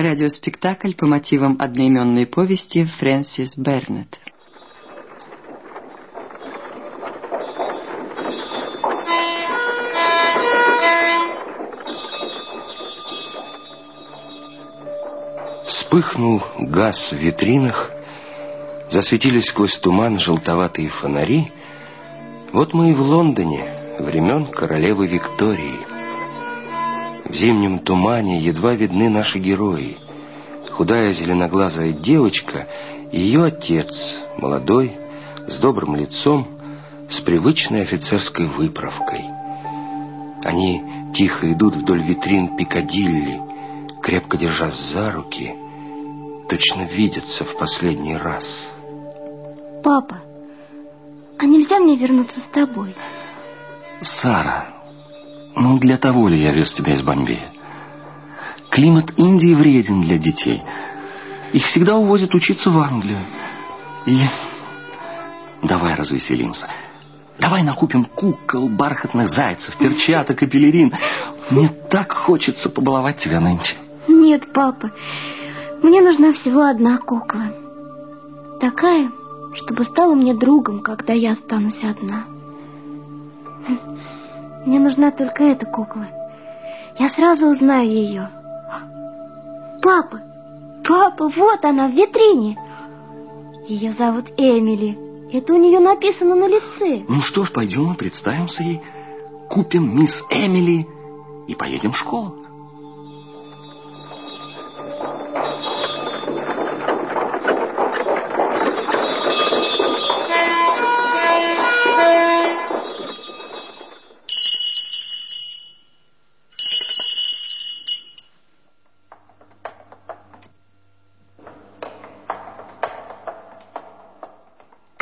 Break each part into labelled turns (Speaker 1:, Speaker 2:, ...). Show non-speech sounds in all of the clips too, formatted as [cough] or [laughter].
Speaker 1: Радиоспектакль по мотивам одноименной повести Фрэнсис Бернетт.
Speaker 2: Вспыхнул газ в витринах, засветились сквозь туман желтоватые фонари. Вот мы и в Лондоне, времен королевы Виктории. В зимнем тумане едва видны наши герои. Худая зеленоглазая девочка и ее отец, молодой, с добрым лицом, с привычной офицерской выправкой. Они тихо идут вдоль витрин Пикадилли, крепко держась за руки, точно видятся в последний раз.
Speaker 3: Папа, а нельзя мне вернуться с тобой?
Speaker 4: Сара, ну, для того ли я вез тебя из Бомбея? Климат Индии вреден для детей. Их всегда увозят учиться в Англию. И давай развеселимся. Давай накупим кукол, бархатных зайцев, перчаток и пелерин. Мне так хочется побаловать тебя нынче.
Speaker 3: Нет, папа, мне нужна всего одна кукла. Такая, чтобы стала мне другом, когда я останусь одна. Мне нужна только эта кукла. Я сразу узнаю ее. Папа, папа, вот она в витрине. Ее зовут Эмили. Это у нее написано на лице.
Speaker 4: Ну что ж, пойдем и представимся ей. Купим мисс Эмили и поедем в школу.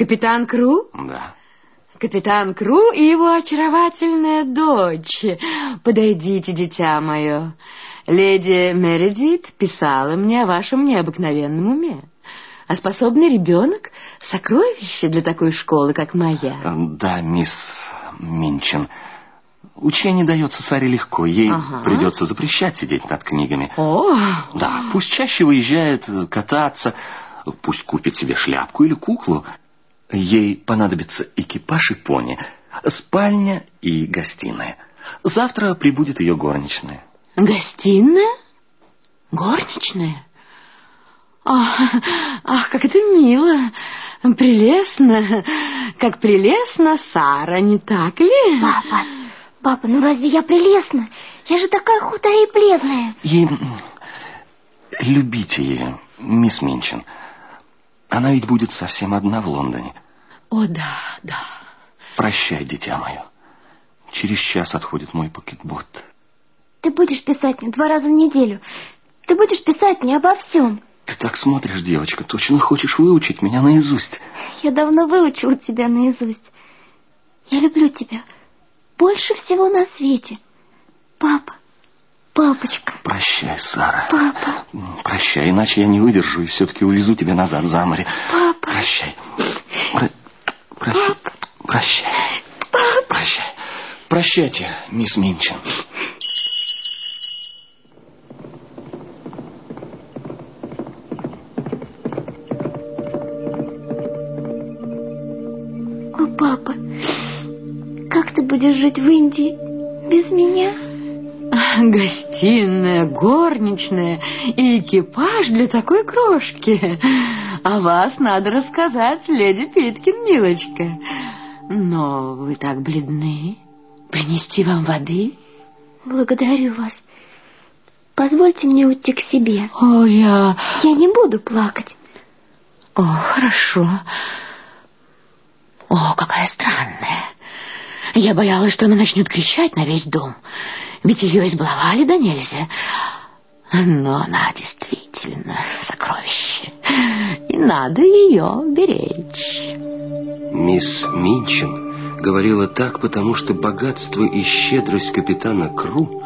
Speaker 5: Капитан Кру?
Speaker 4: Да.
Speaker 5: Капитан Кру и его очаровательная дочь. Подойдите, дитя мое. Леди Мередит писала мне о вашем необыкновенном уме. А способный ребенок — сокровище для такой школы, как моя.
Speaker 4: Да, мисс Минчин. Учение дается Саре легко. Ей ага. придется запрещать сидеть над книгами.
Speaker 5: О!
Speaker 4: Да, пусть чаще выезжает кататься, пусть купит себе шляпку или куклу. Ей понадобится экипаж и пони, спальня и гостиная. Завтра прибудет ее горничная.
Speaker 5: Гостиная? Горничная? Ах, ах, как это мило, прелестно, как прелестно Сара, не так ли?
Speaker 3: Папа, папа, ну разве я прелестна? Я же такая худая и бледная.
Speaker 4: И любите ее, мисс Минчин. Она ведь будет совсем одна в Лондоне.
Speaker 5: О, да, да.
Speaker 4: Прощай, дитя мое. Через час отходит мой пакетбот.
Speaker 3: Ты будешь писать мне два раза в неделю. Ты будешь писать мне обо всем.
Speaker 4: Ты так смотришь, девочка, точно хочешь выучить меня наизусть.
Speaker 3: Я давно выучила тебя наизусть. Я люблю тебя больше всего на свете. Папа, Папочка.
Speaker 4: Прощай, Сара.
Speaker 3: Папа.
Speaker 4: Прощай, иначе я не выдержу и все-таки увезу тебя назад за море.
Speaker 3: Папа.
Speaker 4: Прощай. Про... Прощай. Папа. Прощай.
Speaker 3: Папа.
Speaker 4: Прощай. Прощайте, мисс Минчин.
Speaker 3: О, папа, как ты будешь жить в Индии без меня?
Speaker 5: Гостиная, горничная и экипаж для такой крошки. О вас надо рассказать, леди Питкин, милочка. Но вы так бледны. Принести вам воды?
Speaker 3: Благодарю вас. Позвольте мне уйти к себе.
Speaker 5: О, я...
Speaker 3: Я не буду плакать.
Speaker 5: О, хорошо. О, какая странная. Я боялась, что она начнет кричать на весь дом. Ведь ее избаловали да нельзя. Но она действительно сокровище. И надо ее беречь.
Speaker 2: Мисс Минчин говорила так, потому что богатство и щедрость капитана Кру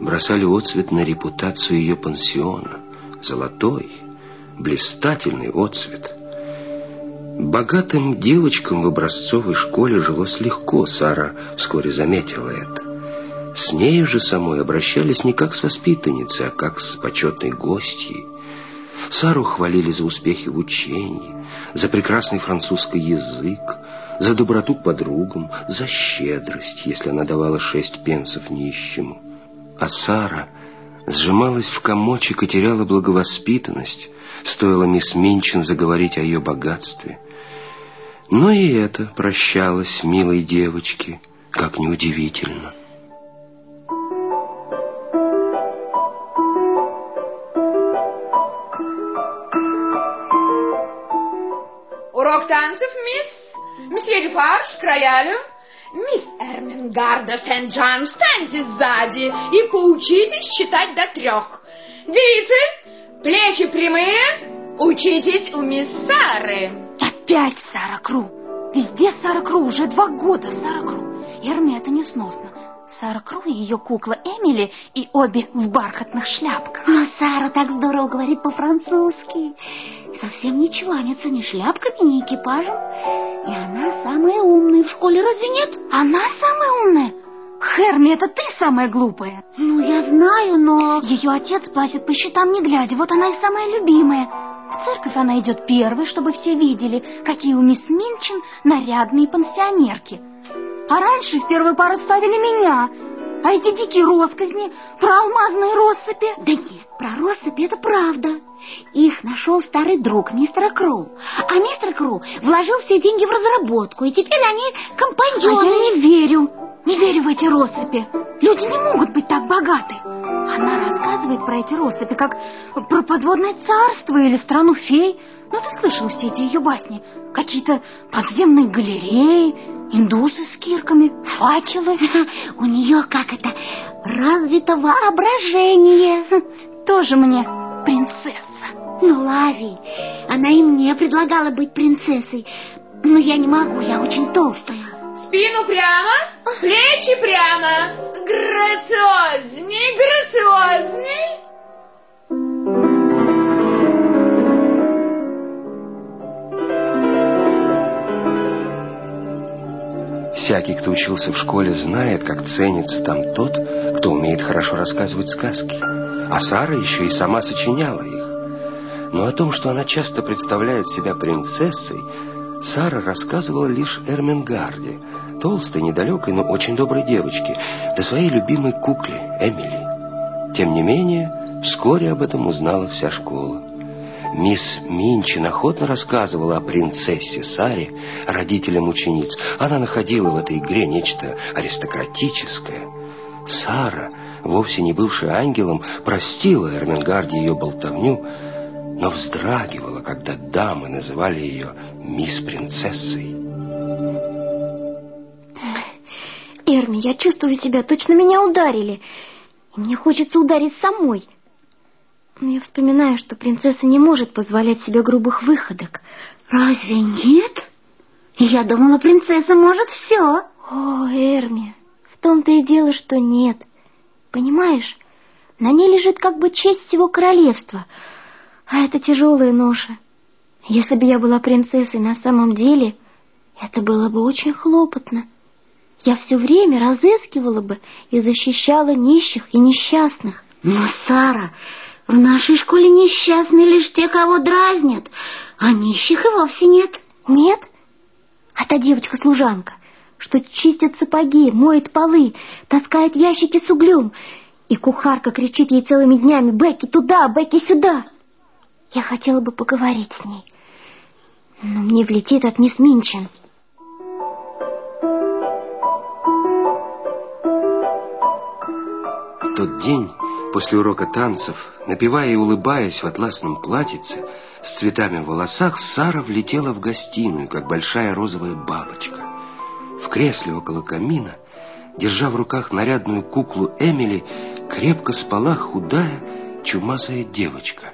Speaker 2: бросали отцвет на репутацию ее пансиона. Золотой, блистательный отцвет. Богатым девочкам в образцовой школе жилось легко, Сара вскоре заметила это. С нею же самой обращались не как с воспитанницей, а как с почетной гостьей. Сару хвалили за успехи в учении, за прекрасный французский язык, за доброту к подругам, за щедрость, если она давала шесть пенсов нищему. А Сара сжималась в комочек и теряла благовоспитанность, стоило мисс Минчин заговорить о ее богатстве. Но и это прощалось милой девочке, как неудивительно.
Speaker 5: Урок танцев, мисс? Мсье Дефарш, к роялю? Мисс Эрмингарда Сент-Джан, встаньте сзади и поучитесь считать до трех. Девицы, плечи прямые, учитесь у мисс Сары.
Speaker 6: Опять Сара Кру. Везде Сара Кру, уже два года Сара Кру. Эрми это несносно. Сара Кру и ее кукла Эмили, и обе в бархатных шляпках.
Speaker 7: Но Сара так здорово говорит по-французски. Совсем не чванится ни шляпками, ни экипажем. И она самая умная в школе, разве нет?
Speaker 6: Она самая умная? Херми, это ты самая глупая.
Speaker 7: Ну, я знаю, но...
Speaker 6: Ее отец платит по счетам не глядя, вот она и самая любимая. В церковь она идет первой, чтобы все видели, какие у мисс Минчин нарядные пансионерки. А раньше в первую пару ставили меня. А эти дикие росказни про алмазные россыпи...
Speaker 7: Да нет, про россыпи это правда. Их нашел старый друг мистера Кру. А мистер Кру вложил все деньги в разработку, и теперь они компаньоны.
Speaker 6: А я не верю, не верю в эти россыпи. Люди не могут быть так богаты. Она рассказывает про эти россыпи, как про подводное царство или страну фей. Ну, ты слышал все эти ее басни. Какие-то подземные галереи, индусы с кирками, факелы.
Speaker 7: У нее как это, развито воображение.
Speaker 6: Тоже мне принцесса.
Speaker 7: Ну, Лави, она и мне предлагала быть принцессой. Но я не могу, я очень толстая.
Speaker 5: Спину прямо, плечи прямо. Грациозней, грациозней.
Speaker 2: Всякий, кто учился в школе, знает, как ценится там тот, кто умеет хорошо рассказывать сказки. А Сара еще и сама сочиняла их. Но о том, что она часто представляет себя принцессой, Сара рассказывала лишь Эрмингарде, толстой, недалекой, но очень доброй девочке, да своей любимой кукле Эмили. Тем не менее, вскоре об этом узнала вся школа. Мисс Минчин охотно рассказывала о принцессе Саре родителям учениц. Она находила в этой игре нечто аристократическое. Сара, вовсе не бывшая ангелом, простила Эрмингарде ее болтовню, но вздрагивала, когда дамы называли ее мисс-принцессой.
Speaker 6: Эрми, я чувствую себя, точно меня ударили. И мне хочется ударить самой. Но я вспоминаю, что принцесса не может позволять себе грубых выходок.
Speaker 7: Разве нет? Я думала, принцесса может все.
Speaker 6: О, Эрми, в том-то и дело, что нет. Понимаешь, на ней лежит как бы честь всего королевства, а это тяжелая ноша. Если бы я была принцессой на самом деле, это было бы очень хлопотно. Я все время разыскивала бы и защищала нищих и несчастных.
Speaker 7: Но, Сара, в нашей школе несчастны лишь те, кого дразнят, а нищих и вовсе нет.
Speaker 6: Нет? А та девочка-служанка, что чистит сапоги, моет полы, таскает ящики с углем, и кухарка кричит ей целыми днями «Бекки туда, Бекки сюда!» Я хотела бы поговорить с ней, но мне влетит от мисс Минчин.
Speaker 2: В тот день, после урока танцев, напевая и улыбаясь в атласном платьице, с цветами в волосах, Сара влетела в гостиную, как большая розовая бабочка. В кресле около камина, держа в руках нарядную куклу Эмили, крепко спала худая, чумазая девочка.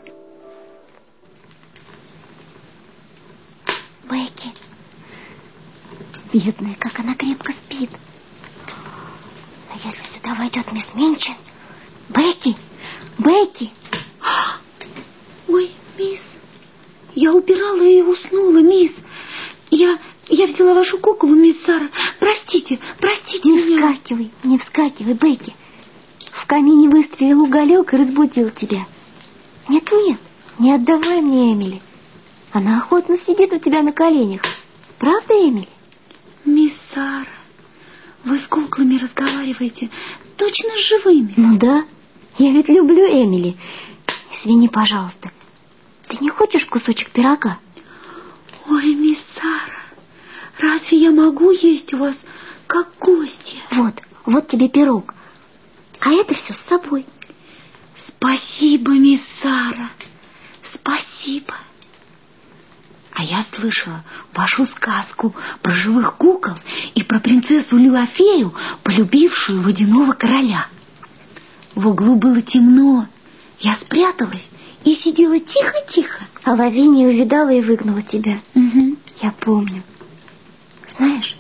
Speaker 6: Бекки, бедная, как она крепко спит. Но если сюда войдет мисс Минчин... Бекки, Бекки!
Speaker 7: Ой, мисс, я убирала и уснула, мисс. Я,
Speaker 8: я взяла вашу куклу, мисс Сара. Простите, простите
Speaker 3: Не
Speaker 8: меня.
Speaker 3: вскакивай, не вскакивай, Бекки. В камине выстрелил уголек и разбудил тебя. Нет-нет, не отдавай мне Эмили. Она охотно сидит у тебя на коленях. Правда, Эмили?
Speaker 8: Мисс Сара, вы с куклами разговариваете точно с живыми.
Speaker 3: Ну да, я ведь люблю Эмили. Извини, пожалуйста. Ты не хочешь кусочек пирога?
Speaker 8: Ой, мисс Сара, разве я могу есть у вас как гостья?
Speaker 3: Вот, вот тебе пирог. А это все с собой.
Speaker 8: Спасибо, мисс Сара, спасибо. А я слышала вашу сказку про живых кукол и про принцессу Лилофею, полюбившую водяного короля. В углу было темно. Я спряталась и сидела тихо-тихо.
Speaker 3: А Лавиния увидала и выгнала тебя.
Speaker 8: Угу.
Speaker 3: Я помню. Знаешь,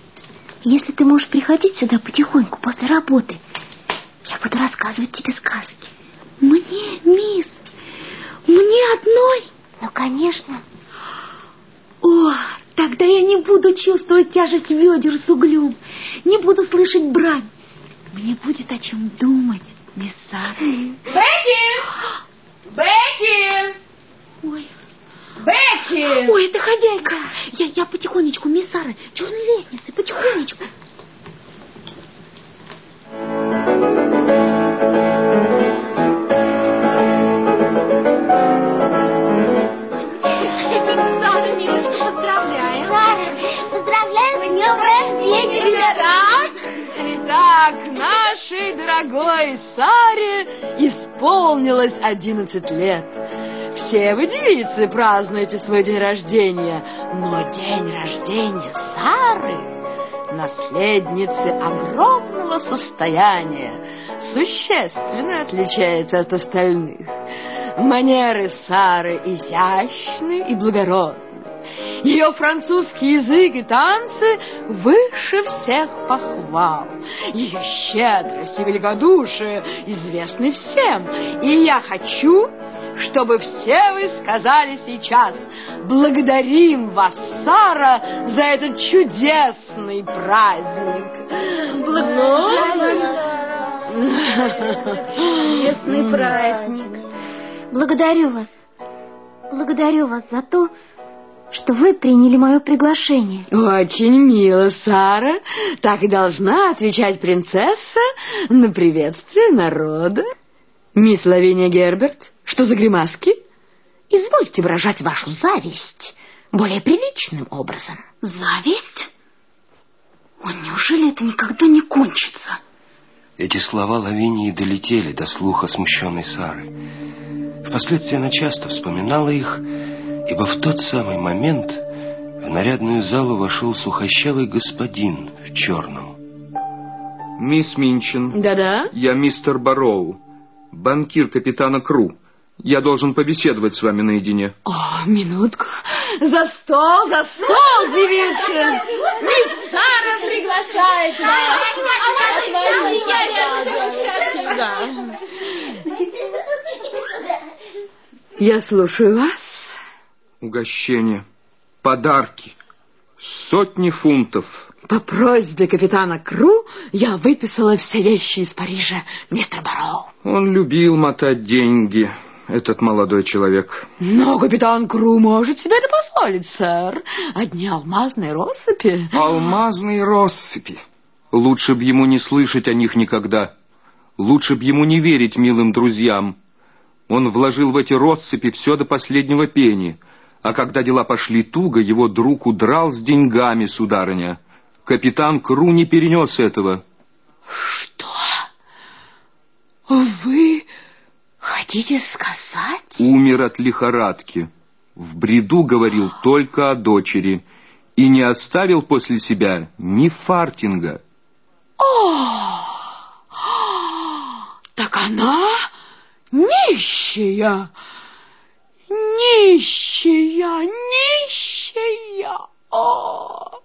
Speaker 3: если ты можешь приходить сюда потихоньку после работы, я буду рассказывать тебе сказки.
Speaker 8: Мне, мисс, мне одной?
Speaker 3: Ну, конечно.
Speaker 8: О, тогда я не буду чувствовать тяжесть ведер с углем, не буду слышать брань. Мне будет о чем думать, мисс Сара.
Speaker 5: Бекки! Бекки!
Speaker 8: Ой,
Speaker 5: Бекки!
Speaker 8: ой, это хозяйка. Я, я потихонечку, мисс Сара, черной лестницы, потихонечку.
Speaker 5: Нашей дорогой Саре исполнилось 11 лет. Все вы, девицы, празднуете свой день рождения, но день рождения Сары, наследницы огромного состояния, существенно отличается от остальных. Манеры Сары изящны и благородны. Ее французский язык и танцы выше всех похвал. Ее щедрость и великодушие известны всем. И я хочу, чтобы все вы сказали сейчас «Благодарим вас, Сара, за этот чудесный праздник».
Speaker 3: Чудесный праздник. Благодарю вас. Благодарю вас за то, что вы приняли мое приглашение.
Speaker 5: Очень мило, Сара. Так и должна отвечать принцесса на приветствие народа. Мисс Лавиния Герберт, что за гримаски? Извольте выражать вашу зависть более приличным образом.
Speaker 8: Зависть? О, неужели это никогда не кончится?
Speaker 2: Эти слова Лавинии долетели до слуха смущенной Сары. Впоследствии она часто вспоминала их, ибо в тот самый момент в нарядную залу вошел сухощавый господин в черном.
Speaker 9: Мисс Минчин,
Speaker 5: Да-да?
Speaker 9: я мистер Барроу, банкир капитана Кру. Я должен побеседовать с вами наедине.
Speaker 5: О, минутку. За стол, за стол, девицы. Мисс Сара приглашает вас. Да. Я слушаю вас.
Speaker 9: Угощение, подарки, сотни фунтов.
Speaker 5: По просьбе капитана Кру я выписала все вещи из Парижа, мистер Барроу.
Speaker 9: Он любил мотать деньги, этот молодой человек.
Speaker 5: Но капитан Кру может себе это позволить, сэр. Одни алмазные россыпи.
Speaker 9: Алмазные россыпи. Лучше б ему не слышать о них никогда. Лучше б ему не верить милым друзьям. Он вложил в эти россыпи все до последнего пени, а когда дела пошли туго, его друг удрал с деньгами, сударыня. Капитан Кру не перенес этого.
Speaker 5: Что? Вы хотите сказать?
Speaker 9: Умер от лихорадки. В бреду говорил только о дочери и не оставил после себя ни фартинга.
Speaker 5: О, так она нищая, нищая, нищая. О,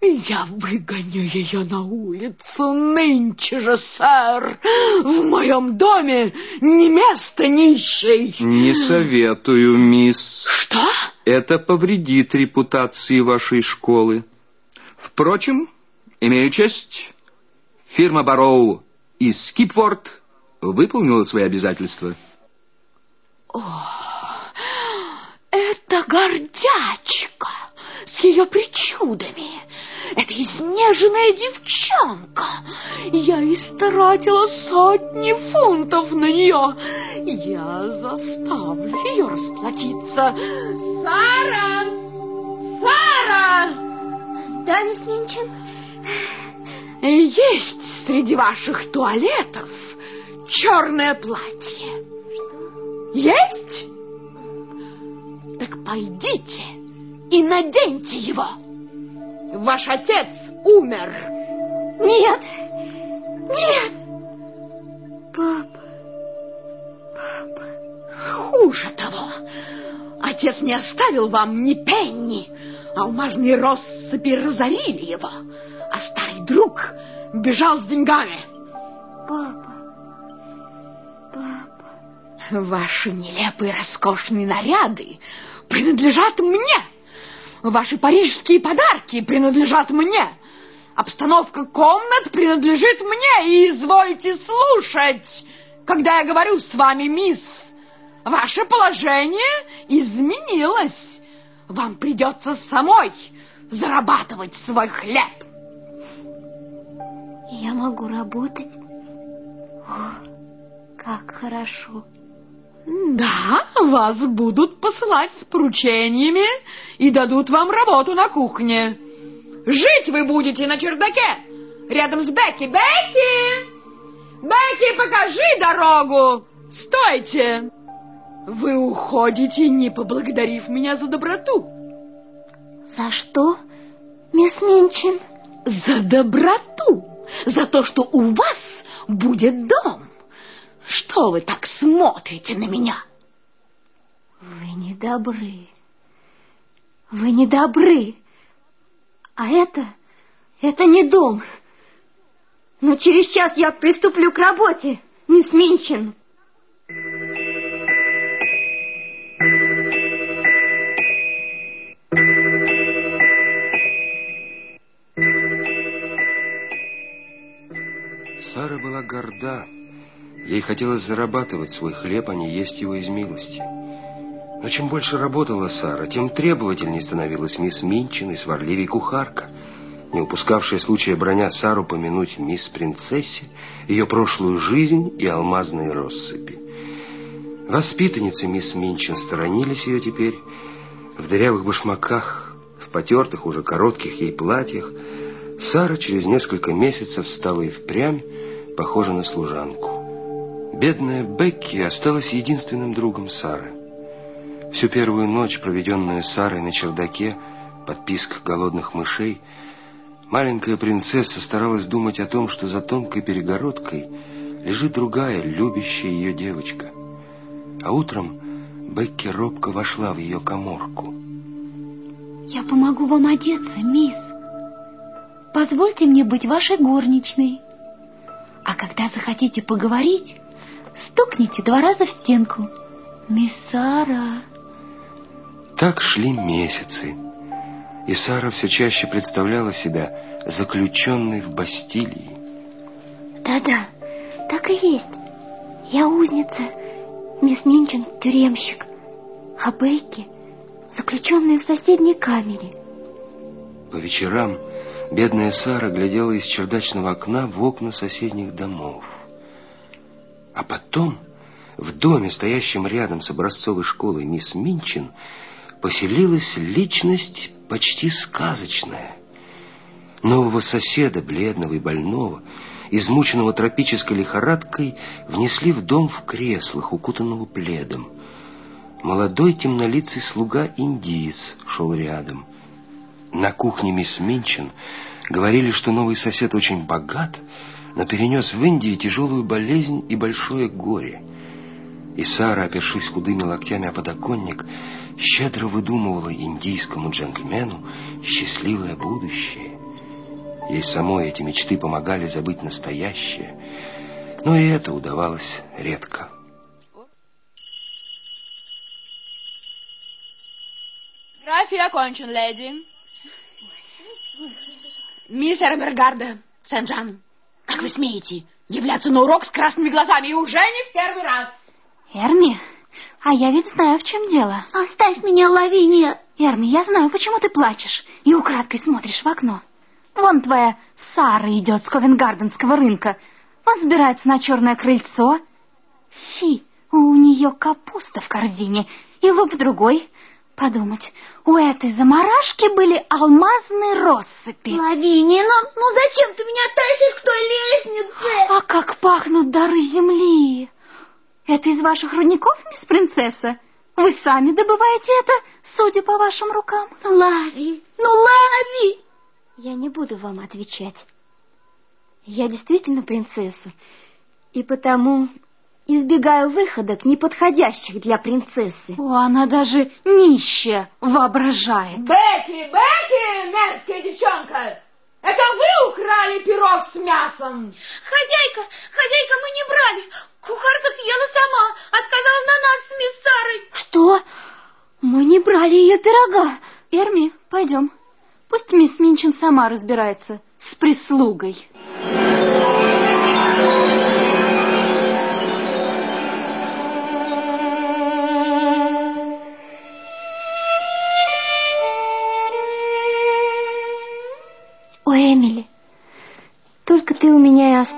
Speaker 5: я выгоню ее на улицу нынче же, сэр. В моем доме не место нищей.
Speaker 9: Не советую, мисс.
Speaker 5: Что?
Speaker 9: Это повредит репутации вашей школы. Впрочем, имею честь, фирма Бароу из Скипворд выполнила свои обязательства.
Speaker 5: О, это гордячка с ее причудами. Это изнеженная девчонка. Я истратила сотни фунтов на нее. Я заставлю ее расплатиться. Сара! Сара!
Speaker 3: Да, мисс Минчин?
Speaker 5: Есть среди ваших туалетов черное платье. Есть? Так пойдите и наденьте его. Ваш отец умер.
Speaker 3: Нет! Нет! Папа! Папа!
Speaker 5: Хуже того, отец не оставил вам ни пенни. Алмазные россыпи разорили его, а старый друг бежал с деньгами.
Speaker 3: Папа!
Speaker 5: Ваши нелепые роскошные наряды принадлежат мне. Ваши парижские подарки принадлежат мне. Обстановка комнат принадлежит мне, и извольте слушать, когда я говорю с вами, мисс. Ваше положение изменилось. Вам придется самой зарабатывать свой хлеб.
Speaker 3: Я могу работать? О, как хорошо.
Speaker 5: Да, вас будут посылать с поручениями и дадут вам работу на кухне. Жить вы будете на чердаке, рядом с Бекки. Бекки! Бекки, покажи дорогу! Стойте! Вы уходите, не поблагодарив меня за доброту.
Speaker 3: За что, мисс Минчин?
Speaker 5: За доброту, за то, что у вас будет дом. Что вы так смотрите на меня?
Speaker 3: Вы не добры. Вы не добры. А это... это не дом. Но через час я приступлю к работе, мисс Минчин.
Speaker 2: Сара была горда. Ей хотелось зарабатывать свой хлеб, а не есть его из милости. Но чем больше работала Сара, тем требовательнее становилась мисс Минчин и сварливей кухарка, не упускавшая случая броня Сару помянуть мисс Принцессе, ее прошлую жизнь и алмазные россыпи. Воспитанницы мисс Минчин сторонились ее теперь в дырявых башмаках, в потертых, уже коротких ей платьях. Сара через несколько месяцев стала и впрямь похожа на служанку. Бедная Бекки осталась единственным другом Сары. Всю первую ночь, проведенную Сарой на чердаке, под писк голодных мышей, маленькая принцесса старалась думать о том, что за тонкой перегородкой лежит другая, любящая ее девочка. А утром Бекки робко вошла в ее коморку.
Speaker 5: Я помогу вам одеться, мисс. Позвольте мне быть вашей горничной. А когда захотите поговорить, стукните два раза в стенку. Мисс Сара...
Speaker 2: Так шли месяцы, и Сара все чаще представляла себя заключенной в Бастилии.
Speaker 3: Да-да, так и есть. Я узница, мисс Минчин тюремщик, а Бейки заключенная в соседней камере.
Speaker 2: По вечерам бедная Сара глядела из чердачного окна в окна соседних домов. А потом в доме, стоящем рядом с образцовой школой мисс Минчин, поселилась личность почти сказочная. Нового соседа, бледного и больного, измученного тропической лихорадкой, внесли в дом в креслах, укутанного пледом. Молодой темнолицый слуга-индиец шел рядом. На кухне мисс Минчин говорили, что новый сосед очень богат, но перенес в Индии тяжелую болезнь и большое горе. И Сара, опершись худыми локтями о подоконник, щедро выдумывала индийскому джентльмену счастливое будущее. Ей самой эти мечты помогали забыть настоящее, но и это удавалось редко.
Speaker 8: Рафи окончен, леди. Мисс Эрмергарда, Сен-Джан, как вы смеете являться на урок с красными глазами и уже не в первый раз?
Speaker 3: Эрми, а я ведь знаю, в чем дело.
Speaker 7: Оставь меня, Лавиния.
Speaker 3: Эрми, я знаю, почему ты плачешь и украдкой смотришь в окно. Вон твоя Сара идет с Ковенгарденского рынка. Он забирается на черное крыльцо. Фи, у нее капуста в корзине и лук в другой. Подумать, у этой заморашки были алмазные россыпи.
Speaker 7: Лавиния, ну, ну зачем ты меня тащишь к той лестнице?
Speaker 3: А как пахнут дары земли! Это из ваших рудников, мисс принцесса? Вы сами добываете это, судя по вашим рукам?
Speaker 7: Лави, ну лави!
Speaker 3: Я не буду вам отвечать. Я действительно принцесса, и потому избегаю выходок, неподходящих для принцессы. О, она даже нищая воображает.
Speaker 8: Бекки, Бекки, мерзкая девчонка! Это вы украли пирог с мясом?
Speaker 7: Хозяйка, хозяйка, мы не брали. Кухарка съела сама, а сказала на нас с мисс Сарой.
Speaker 3: Что? Мы не брали ее пирога. Эрми, пойдем. Пусть мисс Минчин сама разбирается с прислугой.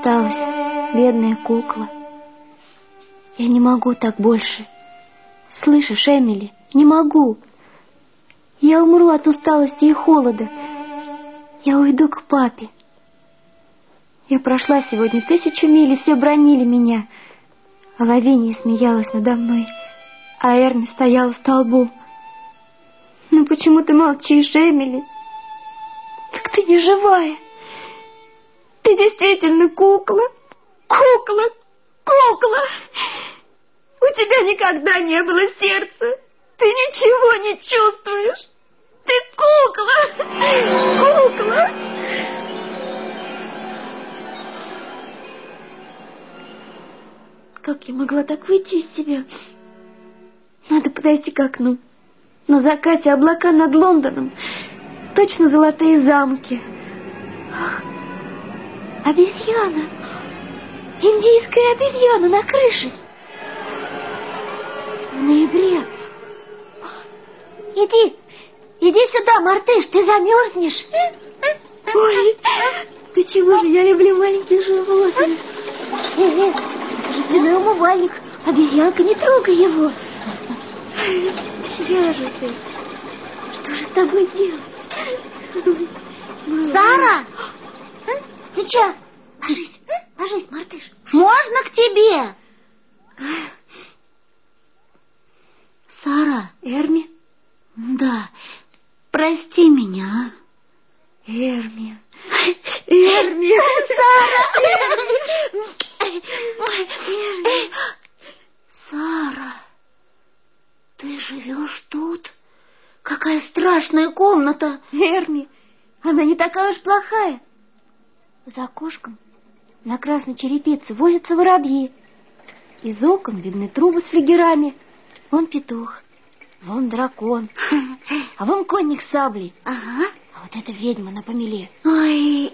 Speaker 3: Осталась, бедная кукла. Я не могу так больше. Слышишь, Эмили, не могу. Я умру от усталости и холода. Я уйду к папе. Я прошла сегодня тысячу миль, и все бронили меня. А Лавиния смеялась надо мной, а Эрми стояла столбом. Ну почему ты молчишь, Эмили? Так ты не живая. Ты действительно кукла. Кукла, кукла. У тебя никогда не было сердца. Ты ничего не чувствуешь. Ты кукла! Кукла! Как я могла так выйти из себя? Надо подойти к окну. На закате облака над Лондоном. Точно золотые замки. Ах, обезьяна! Индийская обезьяна на крыше. В ноябре. Иди, иди сюда, мартыш, ты замерзнешь. Ой, почему же я люблю маленьких животных? Э, э, это умывальник. Обезьянка, не трогай его. Свяжется. Что же с тобой делать?
Speaker 7: Сара!
Speaker 3: Сейчас. Ложись, ложись, мартыш.
Speaker 7: Можно к тебе?
Speaker 3: Сара. Эрми?
Speaker 7: Да, прости меня.
Speaker 3: Эрми. Эрми.
Speaker 7: Сара.
Speaker 3: Эрми.
Speaker 7: Сара, ты живешь тут? Какая страшная комната.
Speaker 3: Эрми, она не такая уж плохая. За окошком на красной черепице возятся воробьи. Из окон видны трубы с флигерами. Вон петух, вон дракон, а вон конник с саблей.
Speaker 7: Ага.
Speaker 3: А вот эта ведьма на помеле.
Speaker 7: Ой,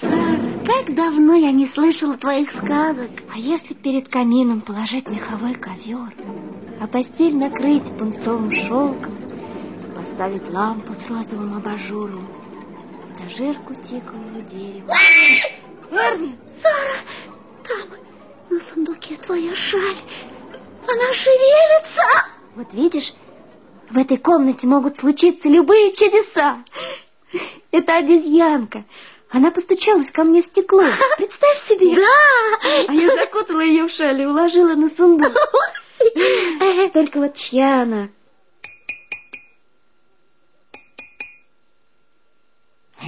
Speaker 7: как давно я не слышала твоих сказок.
Speaker 3: А если перед камином положить меховой ковер, а постель накрыть пунцовым шелком, поставить лампу с розовым абажуром, этажерку тикового дерева. Эрми!
Speaker 7: Сара, там на сундуке твоя шаль. Она шевелится.
Speaker 3: Вот видишь, в этой комнате могут случиться любые чудеса. Это обезьянка. Она постучалась ко мне в стекло. [laughs] Представь себе.
Speaker 7: Да.
Speaker 3: А я закутала ее в шаль и уложила на сундук. [laughs] Только вот чья она?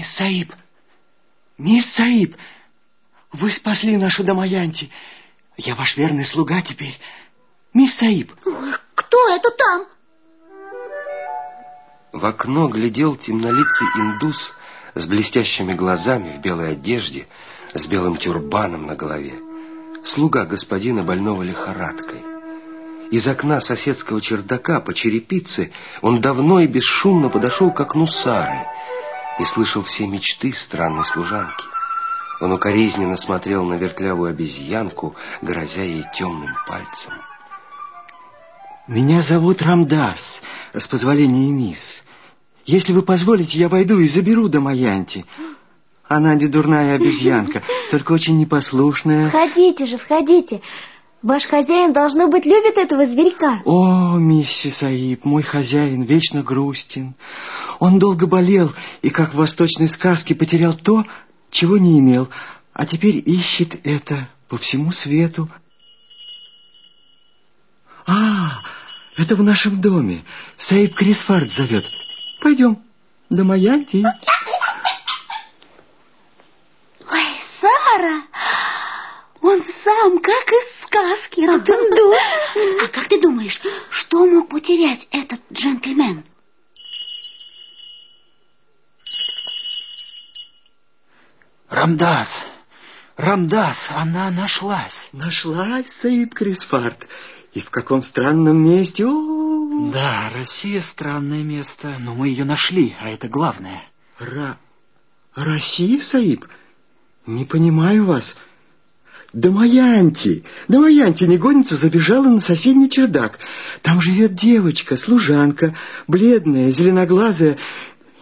Speaker 10: Мисс Саиб, мисс Саиб, вы спасли нашу Дамаянти. Я ваш верный слуга теперь. Мисс Саиб.
Speaker 7: Кто это там?
Speaker 2: В окно глядел темнолицый индус с блестящими глазами в белой одежде, с белым тюрбаном на голове. Слуга господина больного лихорадкой. Из окна соседского чердака по черепице он давно и бесшумно подошел к окну Сары и слышал все мечты странной служанки. Он укоризненно смотрел на вертлявую обезьянку, грозя ей темным пальцем.
Speaker 10: Меня зовут Рамдас, с позволения мисс. Если вы позволите, я войду и заберу Дамаянти. Она не дурная обезьянка, [laughs] только очень непослушная.
Speaker 3: Входите же, входите. Ваш хозяин, должно быть, любит этого зверька.
Speaker 10: О, миссис Аиб, мой хозяин вечно грустен. Он долго болел и, как в восточной сказке, потерял то, чего не имел, а теперь ищет это по всему свету. А, это в нашем доме. Саиб Крисфард зовет. Пойдем, до.
Speaker 7: Ой, Сара, он сам, как из сказки, Ротенду. А как ты думаешь, что мог потерять этот джентльмен?
Speaker 10: Рамдас, Рамдас, она нашлась.
Speaker 11: Нашлась, Саиб Крисфард. И в каком странном месте? О, -о,
Speaker 10: -о. Да, Россия странное место, но мы ее нашли, а это главное.
Speaker 11: Ра... Россия, Саиб? Не понимаю вас. Дамаянти, Дамаянти, негодница, забежала на соседний чердак. Там живет девочка, служанка, бледная, зеленоглазая,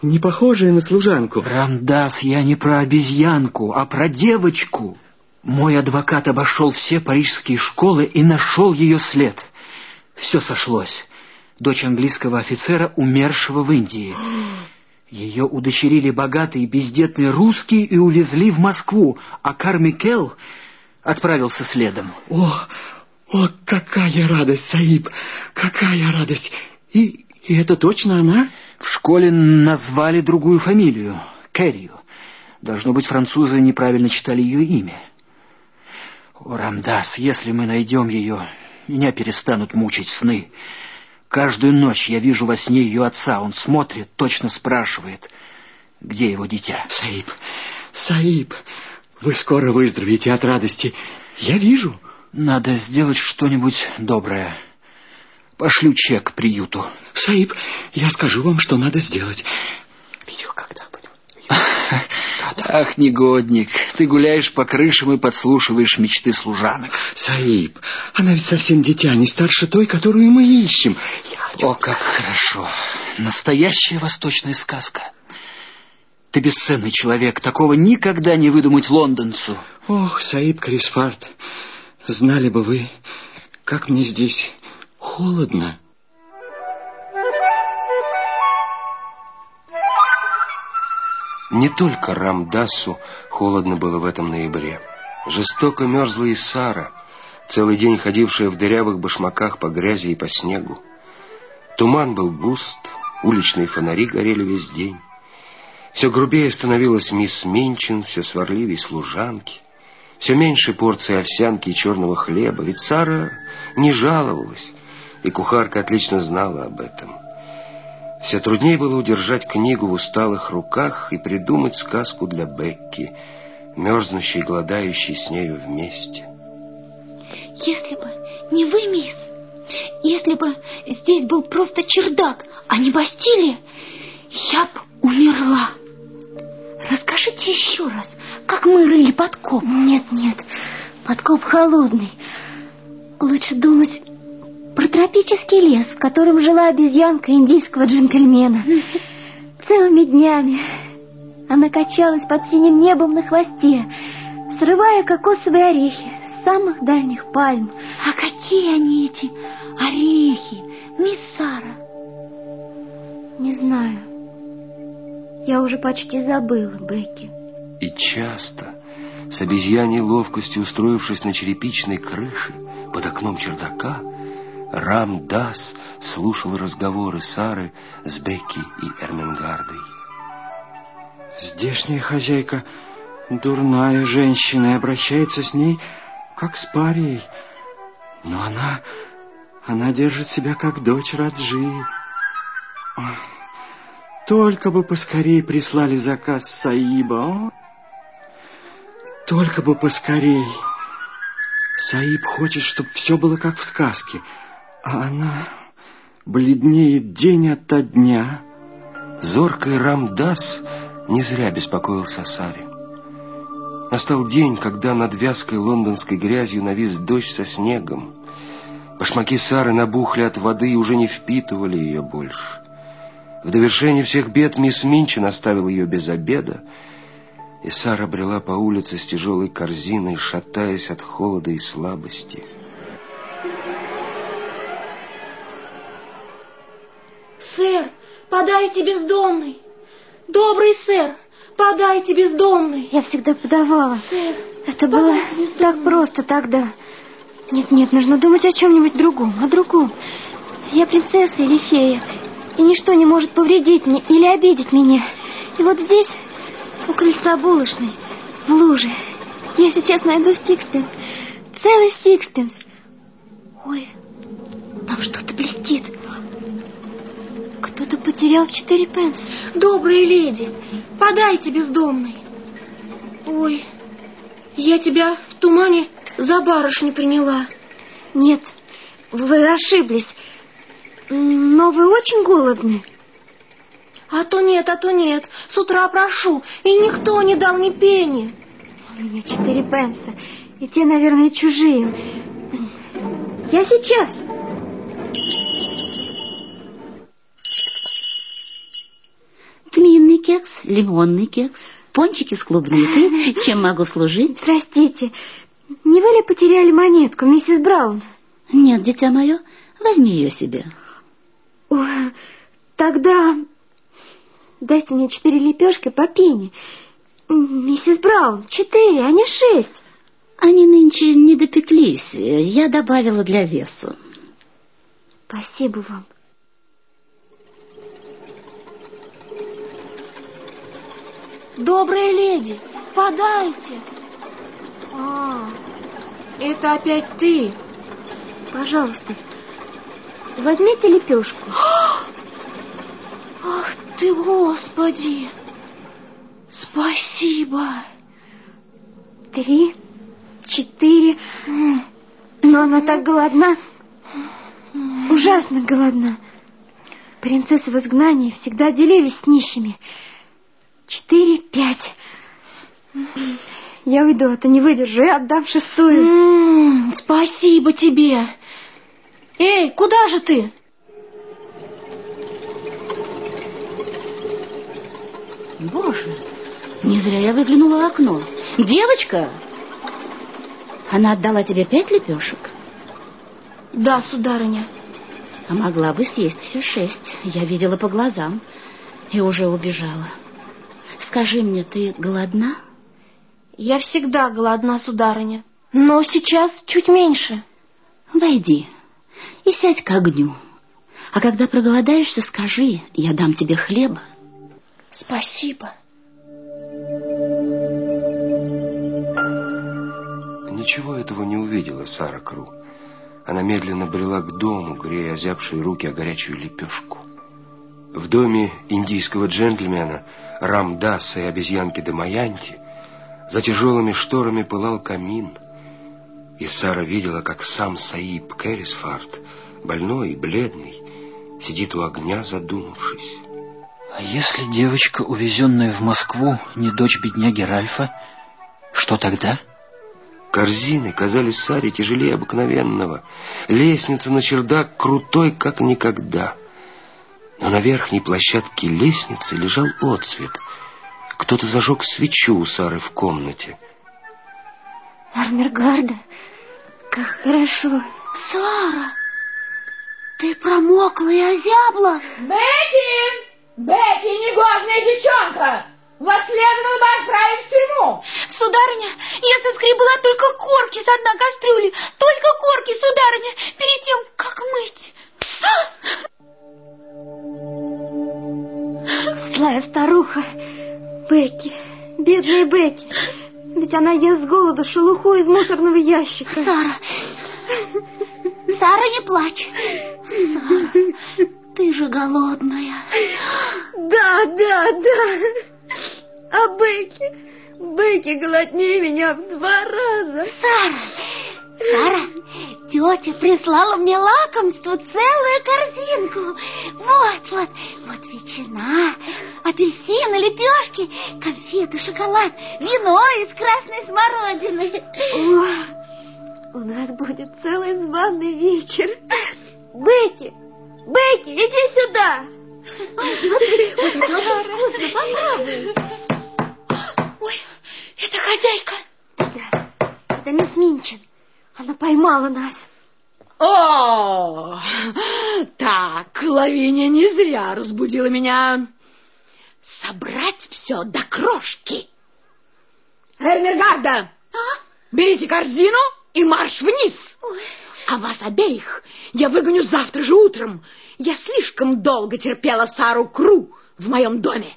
Speaker 11: не похожая на служанку.
Speaker 10: Рамдас, я не про обезьянку, а про девочку. Мой адвокат обошел все парижские школы и нашел ее след. Все сошлось. Дочь английского офицера, умершего в Индии. Ее удочерили богатые бездетные русские и увезли в Москву, а Кармикел отправился следом.
Speaker 11: О, о, какая радость, Саиб, какая радость! И, и это точно она?
Speaker 10: В школе назвали другую фамилию, Кэррию. Должно быть, французы неправильно читали ее имя. О, Рамдас, если мы найдем ее, меня перестанут мучить сны. Каждую ночь я вижу во сне ее отца. Он смотрит, точно спрашивает, где его дитя.
Speaker 11: Саиб, Саиб, вы скоро выздоровеете от радости. Я вижу.
Speaker 10: Надо сделать что-нибудь доброе. Пошлю чек приюту.
Speaker 11: Саиб, я скажу вам, что надо сделать. Видел когда-нибудь? [laughs]
Speaker 10: Ах, негодник, ты гуляешь по крышам и подслушиваешь мечты служанок.
Speaker 11: Саиб, она ведь совсем дитя, не старше той, которую мы ищем.
Speaker 10: Я О, как хорошо. Настоящая восточная сказка. Ты бесценный человек, такого никогда не выдумать лондонцу.
Speaker 11: Ох, Саиб Крисфард, знали бы вы, как мне здесь холодно.
Speaker 2: Не только Рамдасу холодно было в этом ноябре. Жестоко мерзла и Сара, целый день ходившая в дырявых башмаках по грязи и по снегу. Туман был густ, уличные фонари горели весь день. Все грубее становилась мисс Минчин, все сварливее служанки. Все меньше порции овсянки и черного хлеба, ведь Сара не жаловалась, и кухарка отлично знала об этом. Все труднее было удержать книгу в усталых руках и придумать сказку для Бекки, мерзнущей и голодающей с нею вместе.
Speaker 7: Если бы не вы, мисс, если бы здесь был просто чердак, а не Бастилия, я бы умерла. Расскажите еще раз, как мы рыли подкоп.
Speaker 3: Нет, нет, подкоп холодный. Лучше думать про тропический лес, в котором жила обезьянка индийского джентльмена. [laughs] Целыми днями она качалась под синим небом на хвосте, срывая кокосовые орехи с самых дальних пальм.
Speaker 7: А какие они эти орехи, мисс Сара?
Speaker 3: Не знаю. Я уже почти забыла, Бекки.
Speaker 2: И часто, с обезьяней ловкостью устроившись на черепичной крыше под окном чердака, Рам Дас слушал разговоры Сары с Бекки и Эрмингардой.
Speaker 11: Здешняя хозяйка дурная женщина и обращается с ней как с парией. Но она... она держит себя как дочь Раджи. Только бы поскорее прислали заказ Саиба. О? Только бы поскорей. Саиб хочет, чтобы все было как в сказке — А она бледнеет день ото дня.
Speaker 2: Зоркий Рамдас не зря беспокоился о Саре. Настал день, когда над вязкой лондонской грязью навис дождь со снегом. Башмаки Сары набухли от воды и уже не впитывали ее больше. В довершение всех бед мисс Минчин оставил ее без обеда, и Сара брела по улице с тяжелой корзиной, шатаясь от холода и слабости.
Speaker 12: Сэр, подайте бездомный. Добрый сэр, подайте бездомный.
Speaker 3: Я всегда подавала.
Speaker 12: Сэр,
Speaker 3: Это было
Speaker 12: подайте
Speaker 3: так
Speaker 12: бездомный.
Speaker 3: просто тогда. Нет, нет, нужно думать о чем-нибудь другом, о другом. Я принцесса или фея, и ничто не может повредить мне или обидеть меня. И вот здесь, у крыльца булочной, в луже, я сейчас найду сикспенс, целый сикспенс. Ой, там что-то блестит. Кто-то потерял четыре пенса.
Speaker 12: Добрая леди, подайте бездомный. Ой, я тебя в тумане за барышню приняла.
Speaker 3: Нет, вы ошиблись. Но вы очень голодны.
Speaker 12: А то нет, а то нет. С утра прошу, и никто не дал ни пени.
Speaker 3: У меня четыре пенса, и те, наверное, чужие. Я сейчас.
Speaker 13: Тминный кекс, лимонный кекс, пончики с клубникой. [laughs] Чем могу служить?
Speaker 3: Простите, не вы ли потеряли монетку, миссис Браун?
Speaker 13: Нет, дитя мое, возьми ее себе.
Speaker 3: Тогда дайте мне четыре лепешки по пене. Миссис Браун, четыре, а не шесть.
Speaker 13: Они нынче не допеклись, я добавила для весу.
Speaker 3: Спасибо вам.
Speaker 12: Добрая леди, подайте. А, это опять ты.
Speaker 3: Пожалуйста, возьмите лепешку. [gasps]
Speaker 12: Ах ты, Господи! Спасибо.
Speaker 3: Три, четыре. Но она так голодна. Ужасно голодна. Принцессы в изгнании всегда делились с нищими. Четыре, пять. Я уйду, а то не выдержу и отдам шестую.
Speaker 12: М, спасибо тебе. Эй, куда же ты?
Speaker 13: Боже, не зря я выглянула в окно. Девочка! Она отдала тебе пять лепешек,
Speaker 12: Да, сударыня.
Speaker 13: а могла бы съесть все шесть. Я видела по глазам и уже убежала. Скажи мне, ты голодна?
Speaker 12: Я всегда голодна, сударыня. Но сейчас чуть меньше.
Speaker 13: Войди и сядь к огню. А когда проголодаешься, скажи, я дам тебе хлеба.
Speaker 12: Спасибо.
Speaker 2: Ничего этого не увидела Сара Кру. Она медленно брела к дому, грея озябшие руки о горячую лепешку. В доме индийского джентльмена Рамдаса и обезьянки Дамаянти за тяжелыми шторами пылал камин. И Сара видела, как сам Саиб Кэррисфард, больной и бледный, сидит у огня, задумавшись.
Speaker 10: А если девочка, увезенная в Москву, не дочь бедняги Ральфа, что тогда?
Speaker 2: Корзины казались Саре тяжелее обыкновенного. Лестница на чердак крутой, как никогда. Но на верхней площадке лестницы лежал отсвет. Кто-то зажег свечу у Сары в комнате.
Speaker 3: Армергарда, как хорошо.
Speaker 12: Сара, ты промокла и озябла?
Speaker 5: Бекки! Бекки, негодная девчонка! Вас следовало бы отправить в тюрьму!
Speaker 12: Сударыня, я соскребла только корки с дна кастрюли. Только корки, сударыня, перед тем, как мыть.
Speaker 3: Злая старуха. Бекки, бедная Бекки. Ведь она ест с голоду шелуху из мусорного ящика.
Speaker 12: Сара, Сара, не плачь. Сара, ты же голодная.
Speaker 3: Да, да, да. А Бекки, Бекки голоднее меня в два раза.
Speaker 12: Сара,
Speaker 7: Сара, тетя прислала мне лакомство, целую корзинку. Вот, вот, вот ветчина, апельсины, лепешки, конфеты, шоколад, вино из красной смородины.
Speaker 3: О, у нас будет целый званый вечер. Бекки, Бекки, иди сюда.
Speaker 7: Ой, смотри, вот это очень вкусно, попробуй. Ой, это хозяйка.
Speaker 3: Да, это мисс Минчин. Она поймала нас.
Speaker 8: О, так, Лавиния не зря разбудила меня. Собрать все до крошки. Эрмергарда,
Speaker 7: А?
Speaker 8: берите корзину и марш вниз.
Speaker 7: Ой.
Speaker 8: А вас обеих я выгоню завтра же утром. Я слишком долго терпела Сару Кру в моем доме.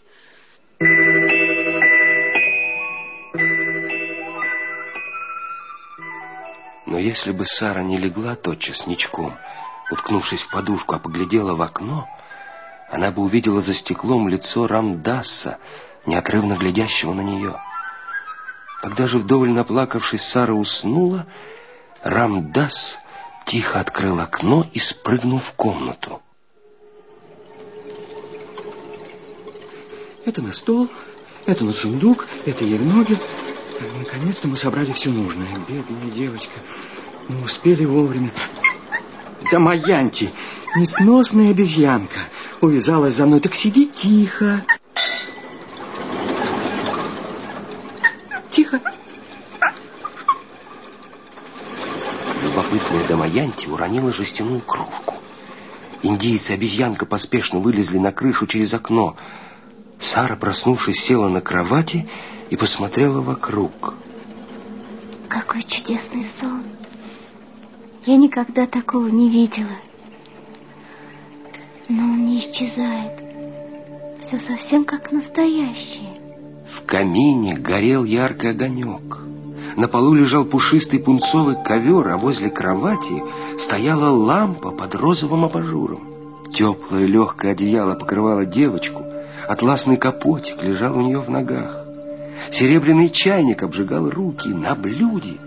Speaker 2: Но если бы Сара не легла тотчас ничком, уткнувшись в подушку, а поглядела в окно, она бы увидела за стеклом лицо Рамдаса, неотрывно глядящего на нее. Когда же вдоволь наплакавшись Сара уснула, Рамдас тихо открыл окно и спрыгнул в комнату.
Speaker 11: Это на стол, это на сундук, это ей в ноги. Наконец-то мы собрали все нужное. Бедная девочка. Мы успели вовремя. Да Маянти, несносная обезьянка, увязалась за мной. Так сиди тихо.
Speaker 2: Дамаянти уронила жестяную кружку. Индийцы и обезьянка поспешно вылезли на крышу через окно. Сара, проснувшись, села на кровати и посмотрела вокруг.
Speaker 3: Какой чудесный сон. Я никогда такого не видела. Но он не исчезает. Все совсем как настоящее.
Speaker 2: В камине горел яркий огонек. На полу лежал пушистый пунцовый ковер, а возле кровати стояла лампа под розовым абажуром. Теплое легкое одеяло покрывало девочку, атласный капотик лежал у нее в ногах. Серебряный чайник обжигал руки. На блюде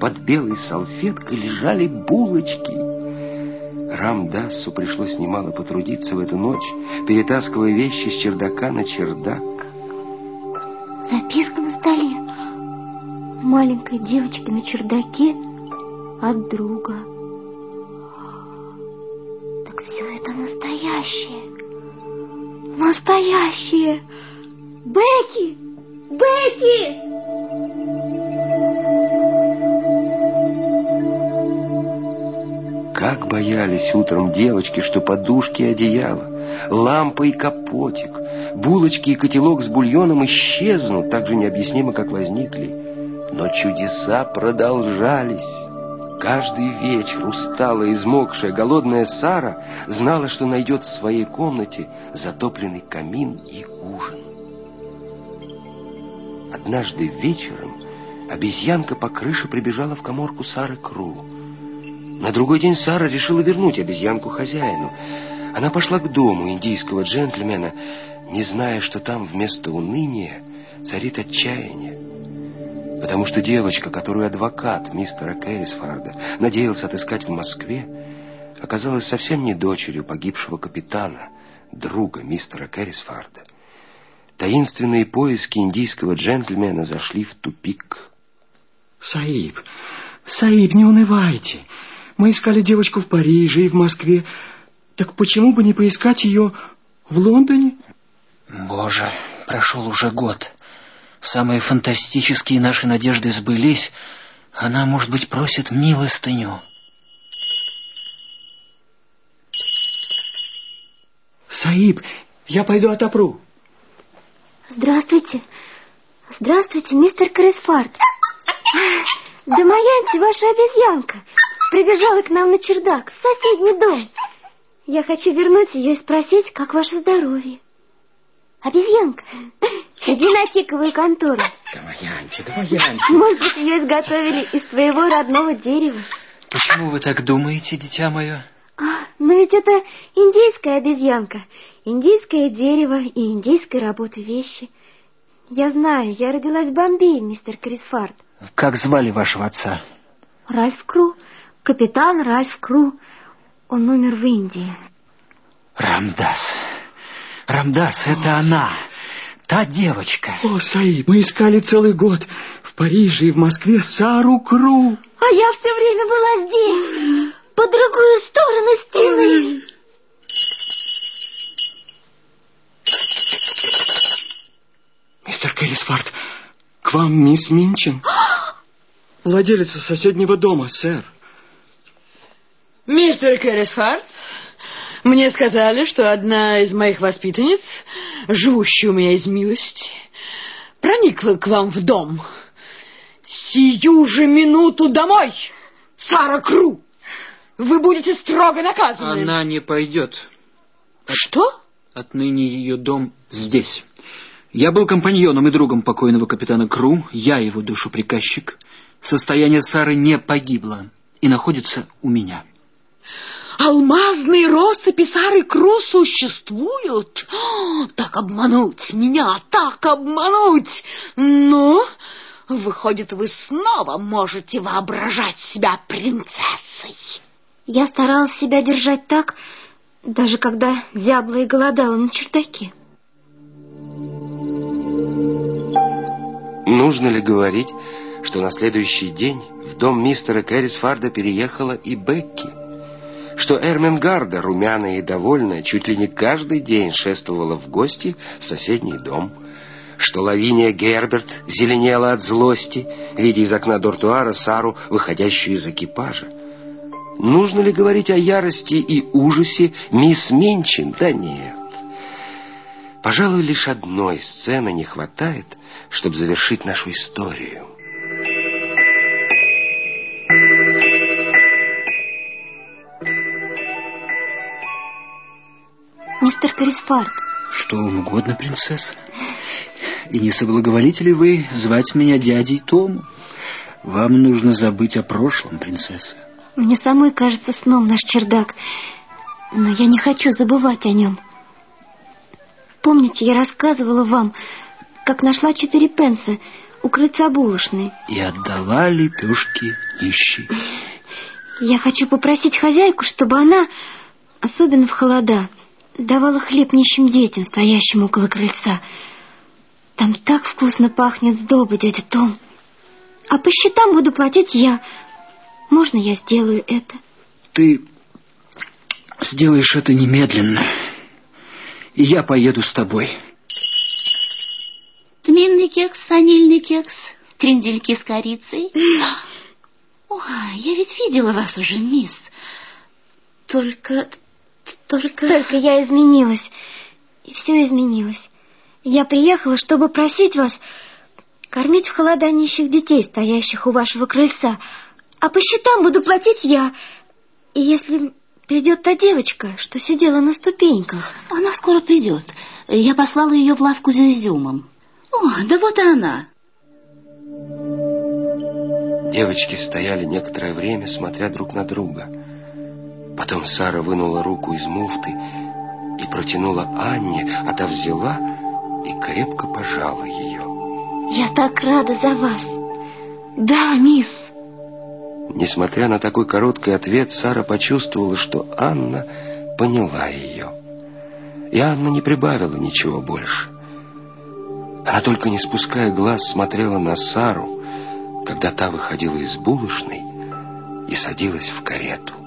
Speaker 2: под белой салфеткой лежали булочки. Рамдасу пришлось немало потрудиться в эту ночь, перетаскивая вещи с чердака на чердак.
Speaker 3: Записка на столе. Маленькой девочки на чердаке от друга. Так все это настоящее. Настоящее. Бекки! Бекки!
Speaker 2: Как боялись утром девочки, что подушки и одеяло, лампа и капотик, булочки и котелок с бульоном исчезнут так же необъяснимо, как возникли. Но чудеса продолжались. Каждый вечер усталая, измокшая, голодная Сара знала, что найдет в своей комнате затопленный камин и ужин. Однажды вечером обезьянка по крыше прибежала в коморку Сары Кру. На другой день Сара решила вернуть обезьянку хозяину. Она пошла к дому индийского джентльмена, не зная, что там вместо уныния царит отчаяние. Потому что девочка, которую адвокат мистера Кэррисфорда надеялся отыскать в Москве, оказалась совсем не дочерью погибшего капитана, друга мистера Кэррисфорда. Таинственные поиски индийского джентльмена зашли в тупик.
Speaker 11: Саиб, Саиб, не унывайте. Мы искали девочку в Париже и в Москве. Так почему бы не поискать ее в Лондоне?
Speaker 10: Боже, прошел уже год. Самые фантастические наши надежды сбылись. Она, может быть, просит милостыню.
Speaker 11: Саиб, я пойду отопру.
Speaker 3: Здравствуйте. Здравствуйте, мистер Крисфард. Дамаянти, ваша обезьянка, прибежала к нам на чердак, в соседний дом. Я хочу вернуть ее и спросить, как ваше здоровье. Обезьянка, иди на тиковую контору.
Speaker 11: Дамаянти, Дамаянти.
Speaker 3: Может быть, ее изготовили из твоего родного дерева.
Speaker 10: Почему вы так думаете, дитя мое?
Speaker 3: А, но ведь это индийская обезьянка. Индийское дерево и индийской работы вещи. Я знаю, я родилась в Бомбее, мистер Крисфард.
Speaker 10: Как звали вашего отца?
Speaker 3: Ральф Кру, капитан Ральф Кру. Он умер в Индии.
Speaker 10: Рамдас. Рамдас, это она. Та девочка.
Speaker 11: О, Саиб, мы искали целый год в Париже и в Москве Сару Кру.
Speaker 3: А я все время была здесь, по другую сторону стены.
Speaker 11: Мистер Керрисфорд, к вам мисс Минчин. [gasps] Владелица соседнего дома, сэр.
Speaker 8: Мистер Керрисфорд, мне сказали, что одна из моих воспитанниц, живущая у меня из милости, проникла к вам в дом. Сию же минуту домой, Сара Кру! Вы будете строго наказаны.
Speaker 10: Она не пойдет.
Speaker 8: Что?
Speaker 10: Отныне ее дом здесь. Я был компаньоном и другом покойного капитана Кру, я его душеприказчик. Состояние Сары не погибло и находится у меня.
Speaker 8: Алмазные россыпи Сары Кру существуют? О, так обмануть меня, так обмануть! Ну, выходит, вы снова можете воображать себя принцессой.
Speaker 3: Я старалась себя держать так, даже когда зябла и голодала на чердаке.
Speaker 2: Нужно ли говорить, что на следующий день в дом мистера Кэррисфарда переехала и Бекки? Что Эрменгарда, румяная и довольная, чуть ли не каждый день шествовала в гости в соседний дом? Что Лавиния Герберт зеленела от злости, видя из окна дортуара Сару, выходящую из экипажа? Нужно ли говорить о ярости и ужасе мисс Минчин? Да нет. Пожалуй, лишь одной сцены не хватает, чтобы завершить нашу историю.
Speaker 3: Мистер Корисфард.
Speaker 10: Что вам угодно, принцесса. И не соблаговолите ли вы звать меня дядей Тому? Вам нужно забыть о прошлом, принцесса.
Speaker 3: Мне самой кажется сном наш чердак, но я не хочу забывать о нем. Помните, я рассказывала вам, как нашла четыре пенса у крыльца булочной.
Speaker 10: И отдала лепешки нищей.
Speaker 3: Я хочу попросить хозяйку, чтобы она, особенно в холода, давала хлеб нищим детям, стоящим около крыльца. Там так вкусно пахнет сдоба, дядя Том. А по счетам буду платить я. Можно я сделаю это?
Speaker 10: Ты сделаешь это немедленно. И я поеду с тобой.
Speaker 13: Тминный кекс, ванильный кекс, крендельки с корицей. Ой, я ведь видела вас уже, мисс. Только... Только...
Speaker 3: Только я изменилась. И все изменилось. Я приехала, чтобы просить вас кормить в холода нищих детей, стоящих у вашего крыльца. А по счетам буду платить я. И если придет та девочка, что сидела на ступеньках...
Speaker 13: Она скоро придет. Я послала ее в лавку за изюмом. О, да вот и она.
Speaker 2: Девочки стояли некоторое время, смотря друг на друга. Потом Сара вынула руку из муфты и протянула Анне, а та взяла и крепко пожала ее.
Speaker 3: Я так рада за вас.
Speaker 8: Да, мисс.
Speaker 2: Несмотря на такой короткий ответ, Сара почувствовала, что Анна поняла ее. И Анна не прибавила ничего больше. Она только не спуская глаз смотрела на Сару, когда та выходила из булочной и садилась в карету.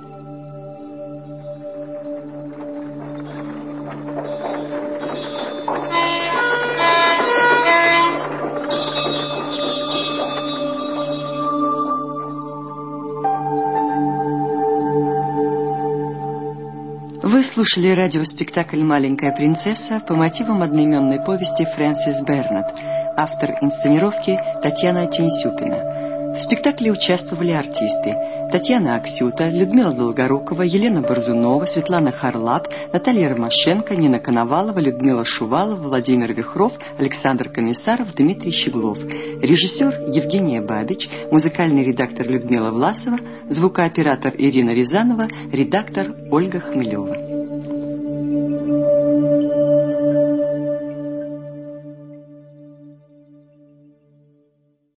Speaker 1: Слушали радиоспектакль «Маленькая принцесса» по мотивам одноименной повести Фрэнсис Бернет, автор инсценировки Татьяна Тенсюпина. В спектакле участвовали артисты Татьяна Аксюта, Людмила Долгорукова, Елена Борзунова, Светлана Харлап, Наталья Ромашенко, Нина Коновалова, Людмила Шувалова, Владимир Вихров, Александр Комиссаров, Дмитрий Щеглов. Режиссер Евгения Бабич, музыкальный редактор Людмила Власова, звукооператор Ирина Рязанова, редактор Ольга Хмелева.